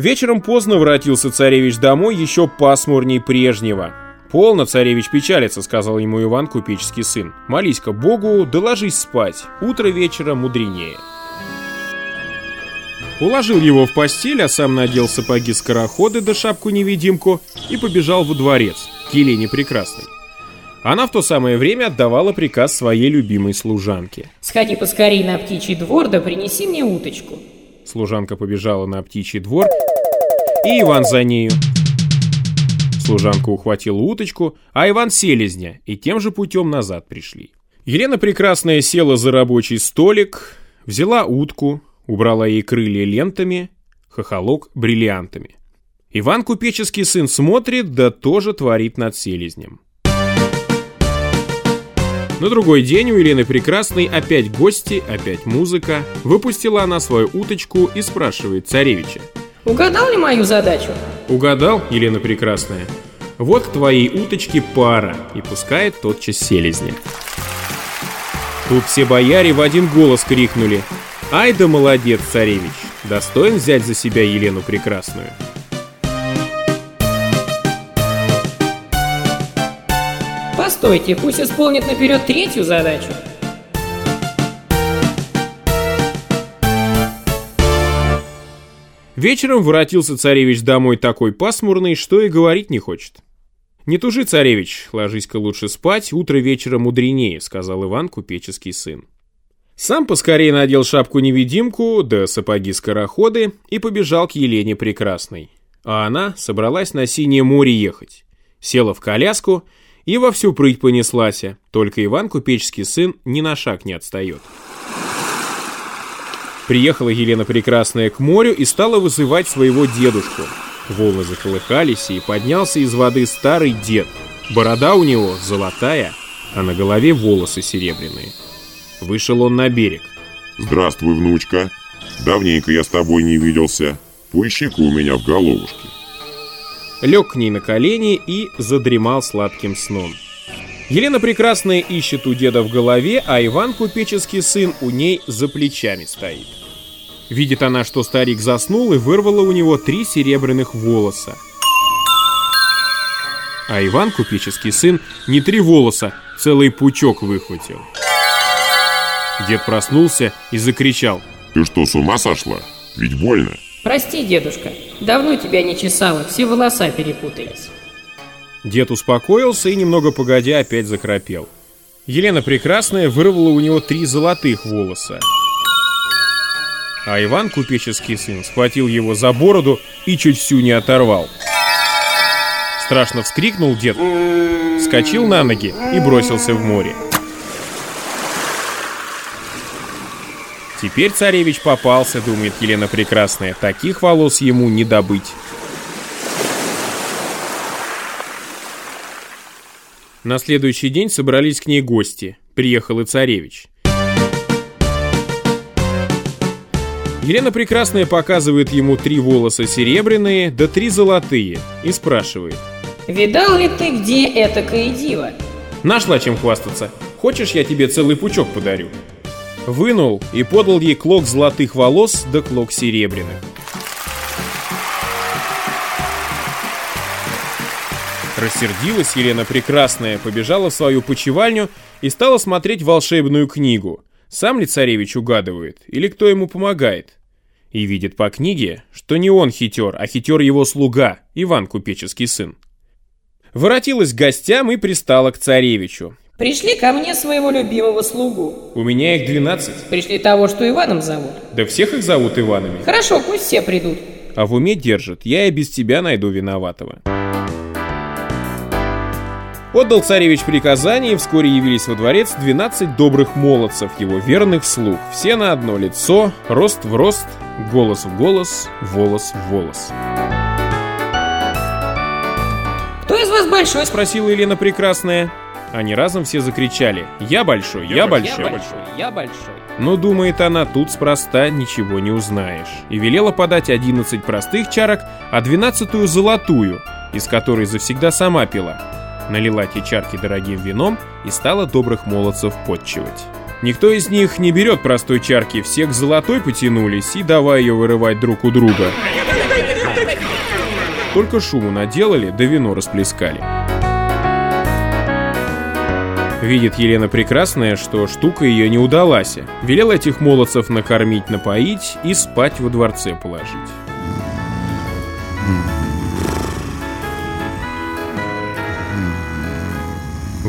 Вечером поздно воротился царевич домой еще пасмурней прежнего. «Полно, царевич, печалится», — сказал ему Иван, купеческий сын. «Молись-ка Богу, доложись спать. Утро вечера мудренее». Уложил его в постель, а сам надел сапоги-скороходы да шапку-невидимку и побежал во дворец, к Елене Прекрасной. Она в то самое время отдавала приказ своей любимой служанке. «Сходи поскорей на птичий двор, да принеси мне уточку». Служанка побежала на птичий двор, и Иван за нею. Служанка ухватила уточку, а Иван селезня, и тем же путем назад пришли. Елена Прекрасная села за рабочий столик, взяла утку, убрала ей крылья лентами, хохолок бриллиантами. Иван Купеческий сын смотрит, да тоже творит над селезнем. На другой день у Елены Прекрасной опять гости, опять музыка. Выпустила она свою уточку и спрашивает царевича. Угадал ли мою задачу? Угадал, Елена Прекрасная. Вот к твоей уточке пара, и пускает тотчас селезня. Тут все бояре в один голос крикнули. Ай да молодец, царевич, достоин взять за себя Елену Прекрасную. Постойте, пусть исполнит наперед третью задачу. Вечером воротился царевич домой такой пасмурный, что и говорить не хочет. «Не тужи, царевич, ложись-ка лучше спать, утро вечера мудренее», — сказал Иван, купеческий сын. Сам поскорее надел шапку-невидимку, да сапоги-скороходы и побежал к Елене Прекрасной. А она собралась на Синее море ехать. Села в коляску и во всю прыть понеслась, только Иван, купеческий сын, ни на шаг не отстает. Приехала Елена Прекрасная к морю и стала вызывать своего дедушку. Волны заколыхались, и поднялся из воды старый дед. Борода у него золотая, а на голове волосы серебряные. Вышел он на берег. Здравствуй, внучка. Давненько я с тобой не виделся. Поищи-ка у меня в головушке. Лег к ней на колени и задремал сладким сном. Елена Прекрасная ищет у деда в голове, а Иван, купеческий сын, у ней за плечами стоит. Видит она, что старик заснул и вырвала у него три серебряных волоса. А Иван, купеческий сын, не три волоса, целый пучок выхватил. Дед проснулся и закричал. Ты что, с ума сошла? Ведь больно. Прости, дедушка, давно тебя не чесало, все волоса перепутались. Дед успокоился и немного погодя опять закропел. Елена Прекрасная вырвала у него три золотых волоса. А Иван, купеческий сын, схватил его за бороду и чуть всю не оторвал. Страшно вскрикнул дед, вскочил на ноги и бросился в море. Теперь царевич попался, думает Елена Прекрасная, таких волос ему не добыть. На следующий день собрались к ней гости. Приехал и царевич. Елена Прекрасная показывает ему три волоса серебряные, да три золотые, и спрашивает. Видал ли ты, где этакое диво? Нашла чем хвастаться. Хочешь, я тебе целый пучок подарю? Вынул и подал ей клок золотых волос да клок серебряных. Рассердилась Елена Прекрасная, побежала в свою почевальню и стала смотреть волшебную книгу. Сам ли царевич угадывает, или кто ему помогает? И видит по книге, что не он хитер, а хитер его слуга, Иван Купеческий сын. Воротилась к гостям и пристала к царевичу. Пришли ко мне своего любимого слугу. У меня их 12. Пришли того, что Иваном зовут. Да всех их зовут Иванами. Хорошо, пусть все придут. А в уме держит, я и без тебя найду виноватого. Отдал царевич приказание, и вскоре явились во дворец 12 добрых молодцев, его верных слуг. Все на одно лицо, рост в рост, голос в голос, волос в волос. Кто из вас большой? Спросила Елена Прекрасная. Они разом все закричали «Я большой, я, я большой, я большой, я большой». Но, думает она, тут спроста ничего не узнаешь. И велела подать 11 простых чарок, а 12 золотую, из которой завсегда сама пила. Налила те чарки дорогим вином и стала добрых молодцев подчивать. Никто из них не берет простой чарки, все к золотой потянулись и давай ее вырывать друг у друга. только шуму наделали, да вино расплескали. Видит Елена Прекрасная, что штука ее не удалась. Велел этих молодцев накормить, напоить и спать во дворце положить.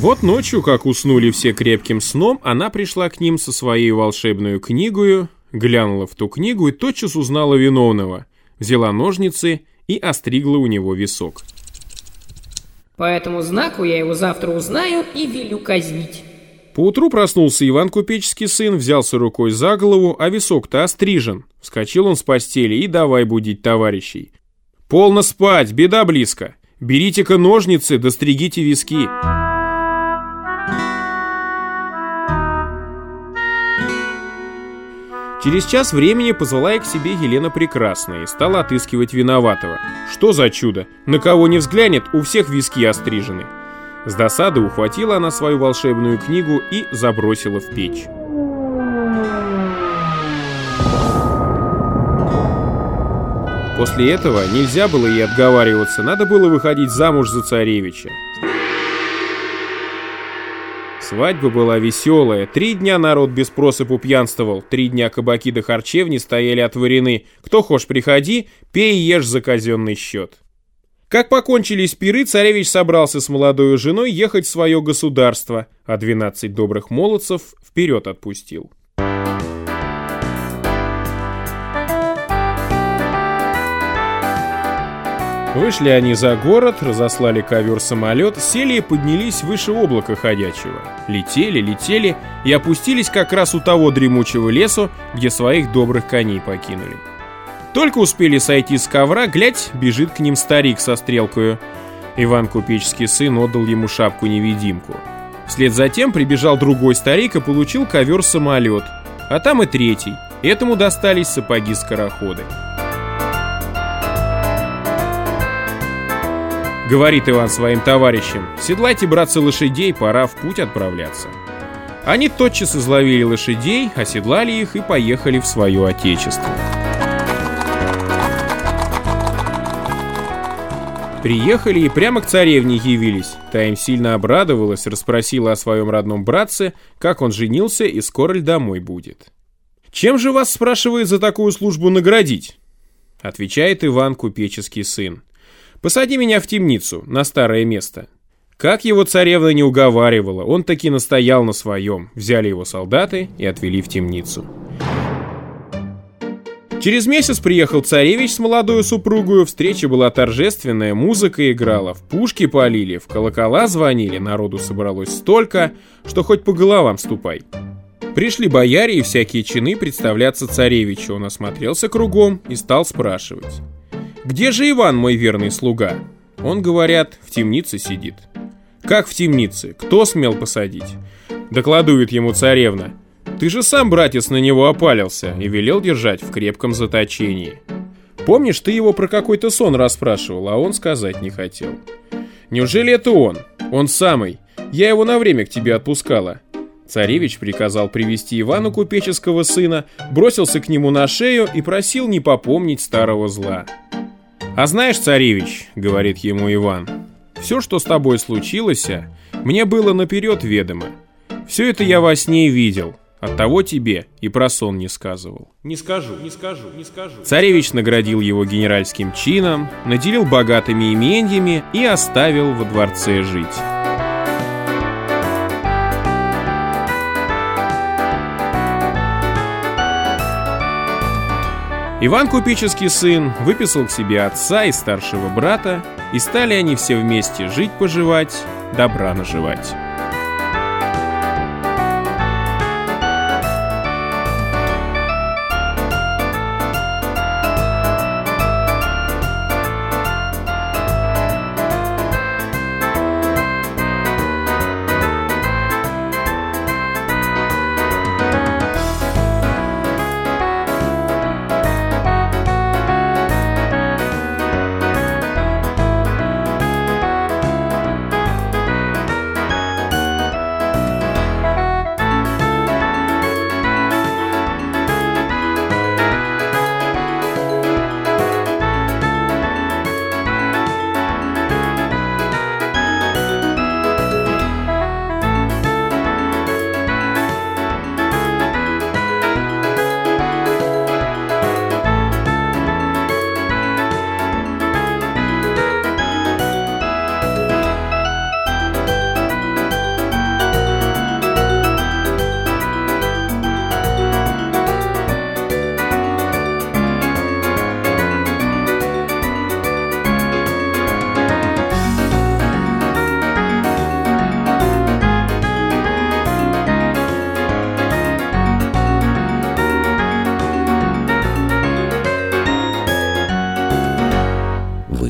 Вот ночью, как уснули все крепким сном, она пришла к ним со своей волшебной книгою, глянула в ту книгу и тотчас узнала виновного, взяла ножницы и остригла у него висок. По этому знаку я его завтра узнаю и велю казнить. Поутру проснулся Иван Купеческий сын, взялся рукой за голову, а висок-то острижен. Вскочил он с постели и давай будить товарищей. «Полно спать, беда близко! Берите-ка ножницы, достригите виски!» Через час времени позвала я к себе Елена Прекрасная и стала отыскивать виноватого. Что за чудо? На кого не взглянет, у всех виски острижены. С досады ухватила она свою волшебную книгу и забросила в печь. После этого нельзя было ей отговариваться, надо было выходить замуж за царевича. Свадьба была веселая. Три дня народ без просыпу пьянствовал. Три дня кабаки до харчевни стояли отворены. Кто хочешь приходи, пей и ешь за казенный счет. Как покончились пиры, царевич собрался с молодой женой ехать в свое государство, а 12 добрых молодцев вперед отпустил. Вышли они за город, разослали ковер-самолет, сели и поднялись выше облака ходячего. Летели, летели и опустились как раз у того дремучего лесу, где своих добрых коней покинули. Только успели сойти с ковра, глядь, бежит к ним старик со стрелкою. Иван Купеческий сын отдал ему шапку-невидимку. Вслед за тем прибежал другой старик и получил ковер-самолет. А там и третий. Этому достались сапоги-скороходы. Говорит Иван своим товарищам, седлайте, братцы, лошадей, пора в путь отправляться. Они тотчас изловили лошадей, оседлали их и поехали в свое отечество. Приехали и прямо к царевне явились. Та им сильно обрадовалась, расспросила о своем родном братце, как он женился и скоро ли домой будет. «Чем же вас, спрашивает, за такую службу наградить?» Отвечает Иван, купеческий сын. Посади меня в темницу, на старое место. Как его царевна не уговаривала, он таки настоял на своем. Взяли его солдаты и отвели в темницу. Через месяц приехал царевич с молодой супругою, встреча была торжественная, музыка играла, в пушки полили, в колокола звонили, народу собралось столько, что хоть по головам ступай. Пришли бояре и всякие чины представляться царевичу, он осмотрелся кругом и стал спрашивать. «Где же Иван, мой верный слуга?» Он, говорят, в темнице сидит. «Как в темнице? Кто смел посадить?» Докладывает ему царевна. «Ты же сам, братец, на него опалился и велел держать в крепком заточении. Помнишь, ты его про какой-то сон расспрашивал, а он сказать не хотел. Неужели это он? Он самый. Я его на время к тебе отпускала». Царевич приказал привести Ивана купеческого сына, бросился к нему на шею и просил не попомнить старого зла. «А знаешь, царевич, — говорит ему Иван, — все, что с тобой случилось, мне было наперед ведомо. Все это я во сне видел, Оттого тебе и про сон не сказывал. Не скажу, не скажу, не скажу. Царевич наградил его генеральским чином, наделил богатыми имениями и оставил во дворце жить. Иван Купеческий сын выписал к себе отца и старшего брата, и стали они все вместе жить-поживать, добра наживать.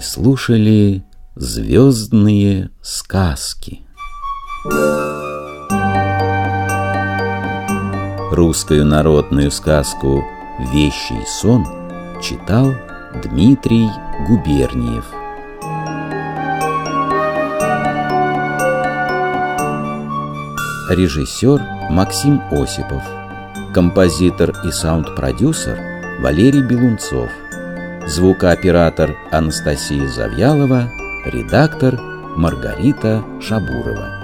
Слушали «Звездные сказки». Русскую народную сказку «Вещий сон» читал Дмитрий Губерниев. Режиссер Максим Осипов. Композитор и саунд-продюсер Валерий Белунцов. Звукооператор Анастасия Завьялова. Редактор Маргарита Шабурова.